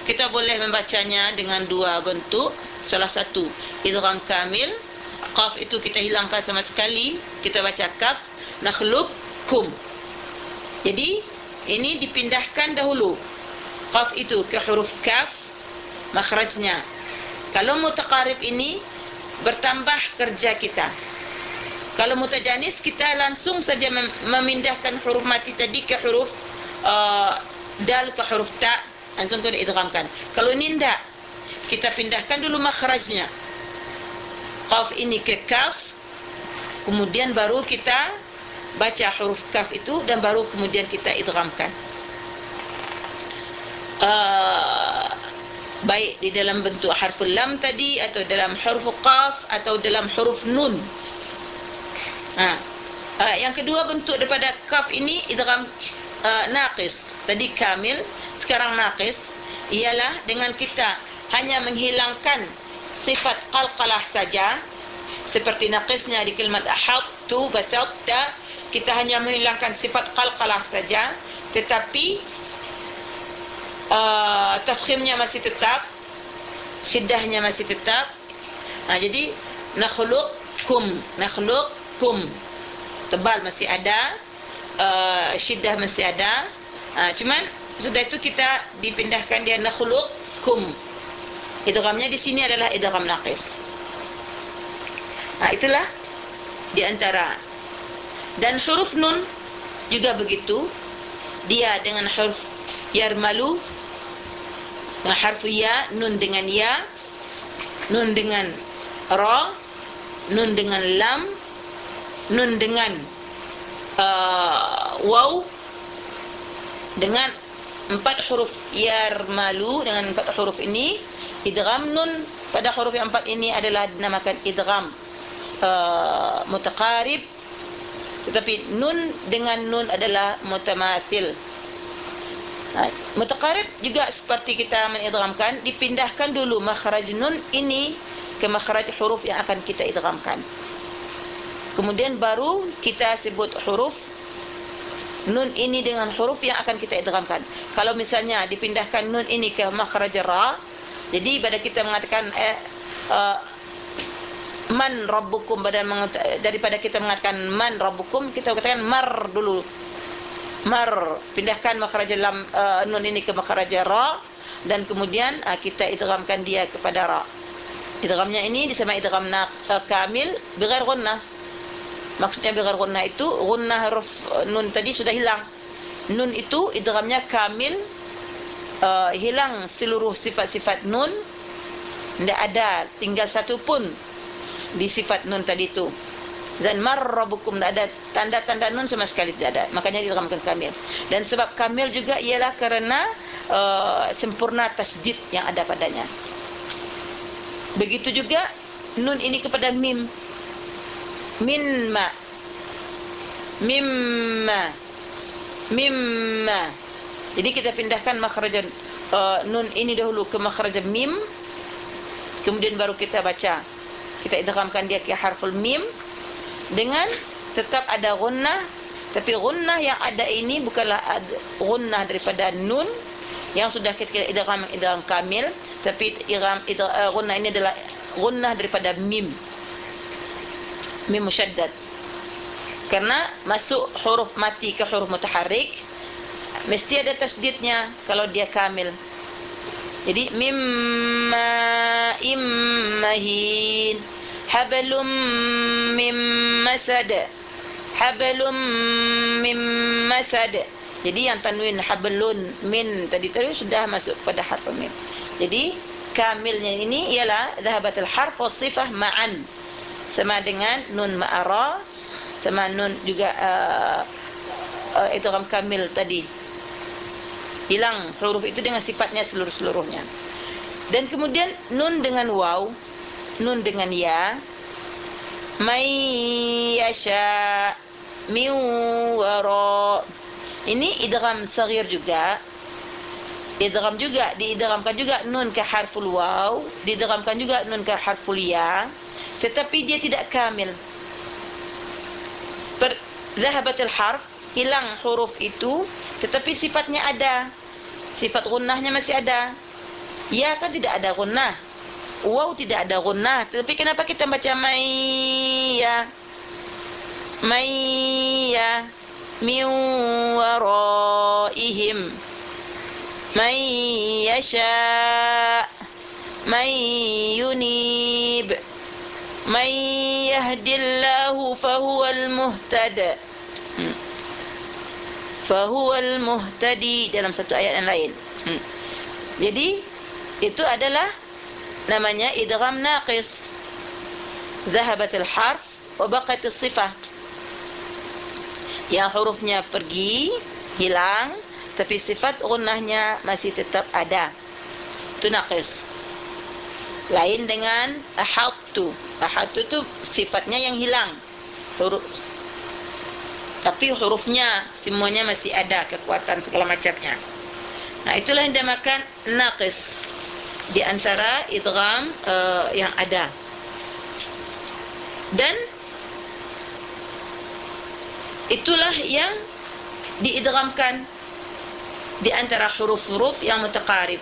kita boleh membacanya dengan dua bentuk. Salah satu idgham kamil qaf itu kita hilangkan sama sekali kita baca kaf nakhluqukum. Jadi ini dipindahkan dahulu. Qaf itu ke huruf kaf makhrajnya. Kalau mutaqarib ini bertambah kerja kita. Kalau mutajanis kita langsung saja mem memindahkan huruf mati tadi ke huruf uh, dal ke huruf ta. Langsung kita idghamkan. Kalau ini tidak kita pindahkan dulu makhrajnya qaf ini ke kaf kemudian baru kita baca huruf kaf itu dan baru kemudian kita idghamkan. Uh, baik di dalam bentuk harful lam tadi atau dalam huruf qaf atau dalam huruf nun. Ha. Uh, yang kedua bentuk daripada kaf ini idgham uh, naqis. Tadi kamil sekarang naqis. Ialah dengan kita hanya menghilangkan sifat qalqalah saja seperti naqisnya di kalimat ahad tu basatta kita hanya menghilangkan sifat qalqalah saja tetapi uh, tafkhimnya masih tetap syiddahnya masih tetap. Ha, jadi nakhluqukum nakhluqukum tebal masih ada uh, syiddah masih ada. Ha, cuman sudah itu kita dipindahkan dia nakhluqukum idghamnya di sini adalah idgham naqis. Ha itulah di antara. Dan huruf nun juga begitu. Dia dengan huruf yarmalu dengan harfu ya nun dengan ya nun dengan ra nun dengan lam nun dengan uh, waw dengan empat huruf yarmalu dengan empat huruf ini idgham nun pada huruf yang empat ini adalah dinamakan idgham uh, mutaqarib. Tetapi nun dengan nun adalah mutamathil. Ha, mutaqarib juga seperti kita mengidghamkan dipindahkan dulu makhraj nun ini ke makhraj huruf yang akan kita idghamkan. Kemudian baru kita sebut huruf nun ini dengan huruf yang akan kita idghamkan. Kalau misalnya dipindahkan nun ini ke makhraj ra jadi pada kita mengatakan eh uh, man rabbukum pada daripada kita mengatakan man rabbukum kita katakan mar dulu. Mar pindahkan makhraj lam uh, nun ini ke makhraj ra dan kemudian uh, kita idghamkan dia kepada ra. Idghamnya ini disebut idgham na uh, kamil bighair gunnah. Maksudnya bighair gunnah itu gunnah huruf nun tadi sudah hilang. Nun itu idghamnya kamil uh, hilang seluruh sifat-sifat nun tidak ada tinggal satu pun di sifat nun tadi itu dan marrabukum tidak ada tanda-tanda nun sama sekali tidak ada. Makanya diramkan kamil. Dan sebab kamil juga ialah kerana uh, sempurna tasdid yang ada padanya. Begitu juga nun ini kepada mim. Min ma mimma. Mimma jadi kita pindahkan makhraj uh, nun ini dahulu ke makhraj mim kemudian baru kita baca. Kita idghamkan dia ke harful mim dengan tetap ada gunnah tapi gunnah yang ada ini bukanlah gunnah daripada nun yang sudah kita idgham idgham kamil tapi idgham uh, gunnah ini adalah gunnah daripada mim. Mim musyaddad. Karena masuk huruf mati ke huruf mutaharrik mesti ada tasdidnya kalau dia kamil. Jadi mimma immahin hablum mim masad hablum mim masad. Jadi yang tanwin hablun min tadi tadi sudah masuk pada harf mim. Jadi kamilnya ini ialah dhahabatul harf wa sifah ma'an. Sama dengan nun ma'ara sama nun juga uh, uh, itu ram kamil tadi hilang huruf itu dengan sifatnya seluruh-seluruhnya. Dan kemudian nun dengan waw nun dengan ya may yasha min wara ini idgham saghir juga. Idgham juga diidghamkan juga nun ke harful waw diidghamkan juga nun ke harful ya tetapi dia tidak kamil. Zahabatul harf hilang huruf itu tetapi sifatnya ada sifat gunnahnya masih ada. Ya kan tidak ada gunnah. Wow tidak ada gunnah, tetapi kenapa kita baca maiya, maiya min waraihim. Mai yasha. man yunib. Man yahdillahu fa huwal fahuwal muhtadi dalam satu ayat yang lain. Hmm. Jadi itu adalah namanya idgham naqis. Zahabat al-harf wa baqat as-sifah. Yang hurufnya pergi, hilang, tapi sifat gunnahnya masih tetap ada. Itu naqis. Lain dengan ahattu. Ahattu tu sifatnya yang hilang. Huruf tapi hurufnya semuanya masih ada kekuatan segala macamnya nah itulah yang dinamakan naqis di antara idgham uh, yang ada dan itulah yang diidghamkan di antara huruf-huruf yang mutaqarib.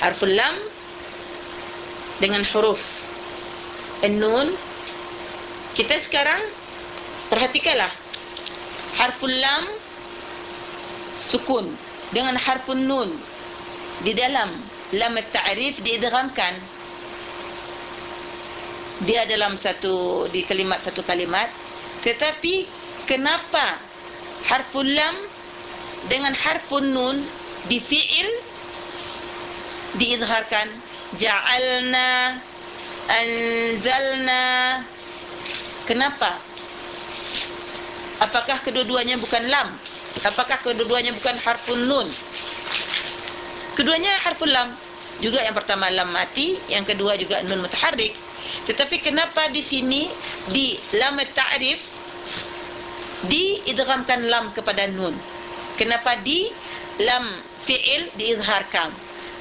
Harful lam dengan huruf an-nun. Kita sekarang perhatikanlah. Harful lam sukun. Dengan harfun nun di dalam lam at-ta'rif diidghamkan. Dia dalam satu di kalimat satu kalimat. Tetapi kenapa harful lam dengan harfun nun di fi'il diizharkan ja'alna anzalna. Kenapa apakah kedua-duanya bukan lam? Apakah kedua-duanya bukan harfun nun? Keduanya harfun lam. Juga yang pertama lam mati yang kedua juga nun mutaharrik. Tetapi kenapa di sini di lam ta'rif diidghamkan lam kepada nun? Kenapa di lam fi'il diizharkan?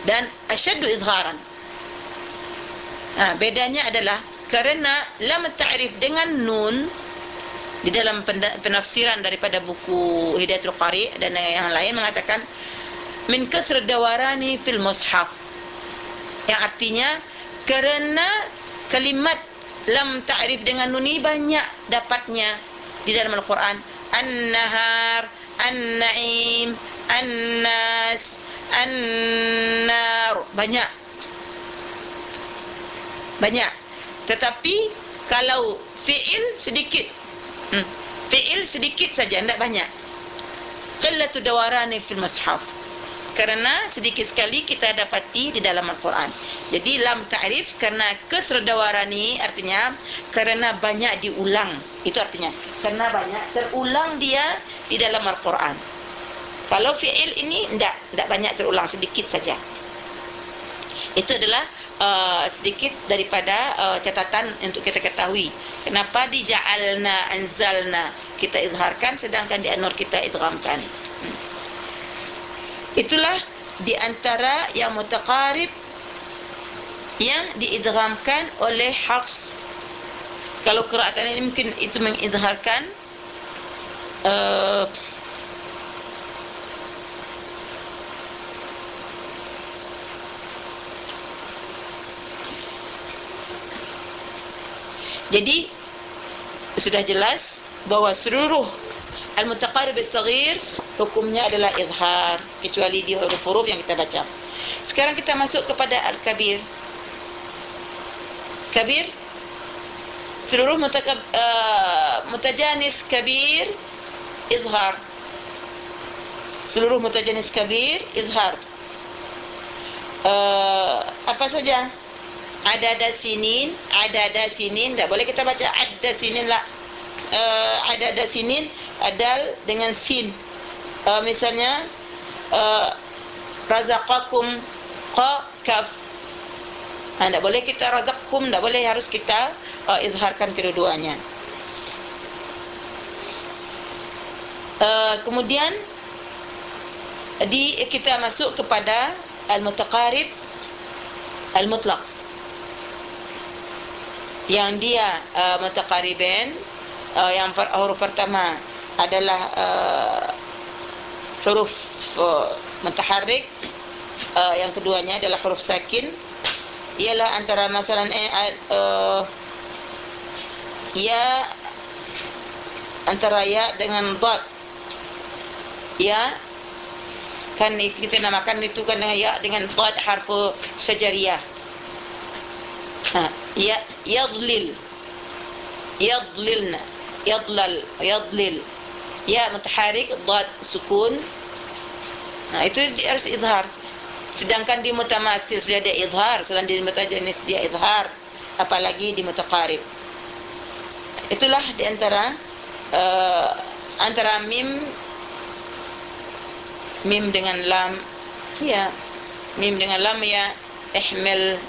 Dan asyaddu izharan. Ha, bedanya adalah kerana lam ta'rif dengan nun di dalam penafsiran daripada buku Hidayatul Qari dan yang lain mengatakan min kasr dawarani fil mushaf yang artinya kerana kalimat lam ta'rif dengan nun banyak dapatnya di dalam Al-Quran an-nahar An-Na'im, An-Nas, An-Nar. Banyak. Banyak. Tetapi kalau fi'il sedikit. Hmm. Fi'il sedikit saja, tidak banyak. Qillatu dawarani fil mashaf. Karena sedikit sekali kita dapati di dalam Al-Quran. Jadi lam ta'rif karena keserdawarani artinya karena banyak diulang. Itu artinya karena banyak terulang dia di dalam Al-Qur'an. Kalau fi'il ini tidak tidak banyak terulang sedikit saja. Itu adalah uh, sedikit daripada uh, catatan untuk kita ketahui. Kenapa dija'alna anzalna kita izharkan sedangkan di anur kita idghamkan. Hmm. Itulah di antara yang mutaqarib yang diidghamkan oleh Hafs. Kalau qira'atan ini mungkin itu mengizharkan uh, Jadi sudah jelas bahawa seluruh al-mutaqarrib as-saghir hukumnya adalah izhar kecuali di huruf-huruf yang kita baca. Sekarang kita masuk kepada al-kabir. Kabir seluruh mutakab, uh, mutajanis kabir izhar. Seluruh mutajanis kabir izhar. Uh, apa saja? Ada ada sinin ada ada sinin tak boleh kita baca ada sinin lah. Uh, ada ada sinin adal dengan sin. Uh, misalnya uh, razaqakum qa kaf. Ha, tak boleh kita razaqkum tak boleh harus kita uh, izharkan kedua-duanya. Uh, kemudian di kita masuk kepada al-mutaqarib al-mutlaq yang dia uh, mutaqariban uh, yang per, huruf pertama adalah uh, huruf uh, mutaharrik uh, yang keduanya adalah huruf sakin. Ialah antara masalah eh, uh, ya antara ya dengan dot ya kan kita namakan itu kan ya dengan dot harfu syajariyah ha yadlil. Yadlilna. Yadlal yadlil. Ya mutaharik dad sukun. Nah itu dia harus izhar. Sedangkan di mutamatsil sudah ada izhar sedangkan di mutajanis dia izhar. Apalagi di mutaqarib. Itulah di antara uh, antara mim mim dengan lam. Ya mim dengan lam ya ihmil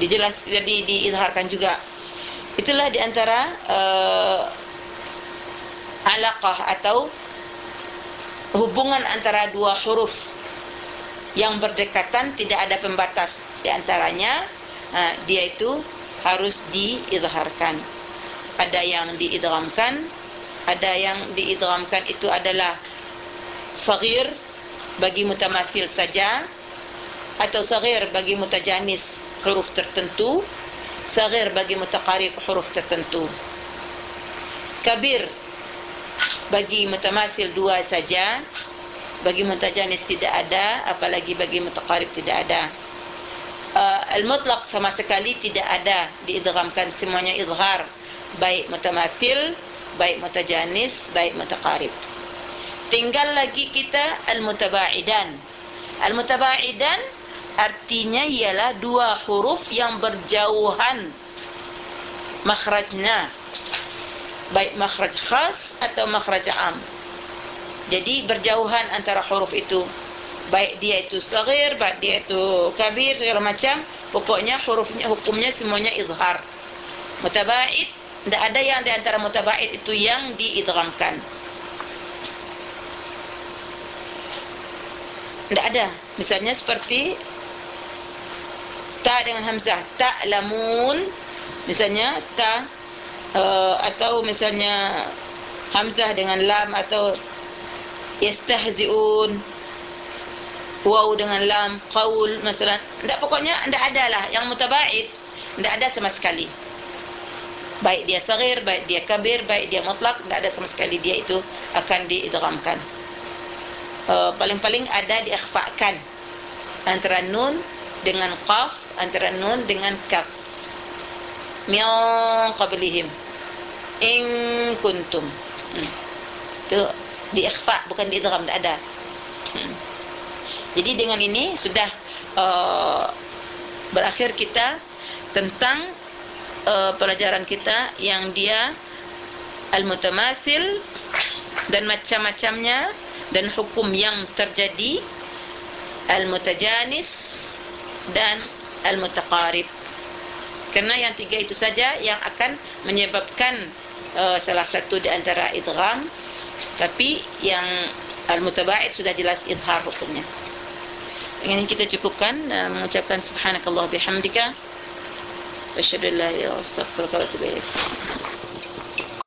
dijelas jadi diizharkan juga. Itulah di antara uh, alaqah atau hubungan antara dua huruf yang berdekatan tidak ada pembatas di antaranya uh, dia itu harus diizharkan. Ada yang diidghamkan ada yang diidghamkan itu adalah saghir bagi mutamatsil saja atau saghir bagi mutajanis huruf tertentu saghir bagi mutaqarib huruf tertentu. Kabir bagi mutamatsil dua saja bagi mutajanis tidak ada apalagi bagi mutaqarib tidak ada. Uh, al-mutlaq sama sekali tidak ada diidghamkan semuanya izhar baik mutamatsil baik mutajanis baik mutaqarib. Tinggal lagi kita al-mutabaidan. Al-mutabaidan artinya ialah dua huruf yang berjauhan makhrajnya baik makhraj khas atau makhraj am. Jadi berjauhan antara huruf itu. Baik dia itu saghir baik dia itu kabir segala macam pokoknya hurufnya hukumnya semuanya izhar. Mutabaid tidak ada yang di antara mutabaid itu yang diidghamkan. Tidak ada. Misalnya seperti ta dengan hamzah. Ta'lamun misalnya ta uh, atau misalnya hamzah dengan lam atau yastahziun waw dengan lam qaul misalnya ndak pokoknya ndak adalah yang mutabaid ndak ada sama sekali. Baik dia saghir baik dia kabir baik dia mutlak ndak ada sama sekali. Dia itu akan diidghamkan. Uh, paling-paling uh, ada diikhfakan antara nun dengan qaf antara nun dengan kaf min qablihim in kuntum hmm. tu di ikhfa bukan di idgham ada hmm. jadi dengan ini sudah uh, berakhir kita tentang uh, pelajaran kita yang dia al-mutamathil dan macam-macamnya dan hukum yang terjadi al-mutajanis dan al-mutaqarib. Kerana yang tiga itu saja yang akan menyebabkan uh, salah satu di antara idgham tapi yang al-mutaba'id sudah jelas izhar hukumnya. Dengan ini kita cukupkan uh, mengucapkan subhanakallah bihamdika. Wa ya astaghfirullah wa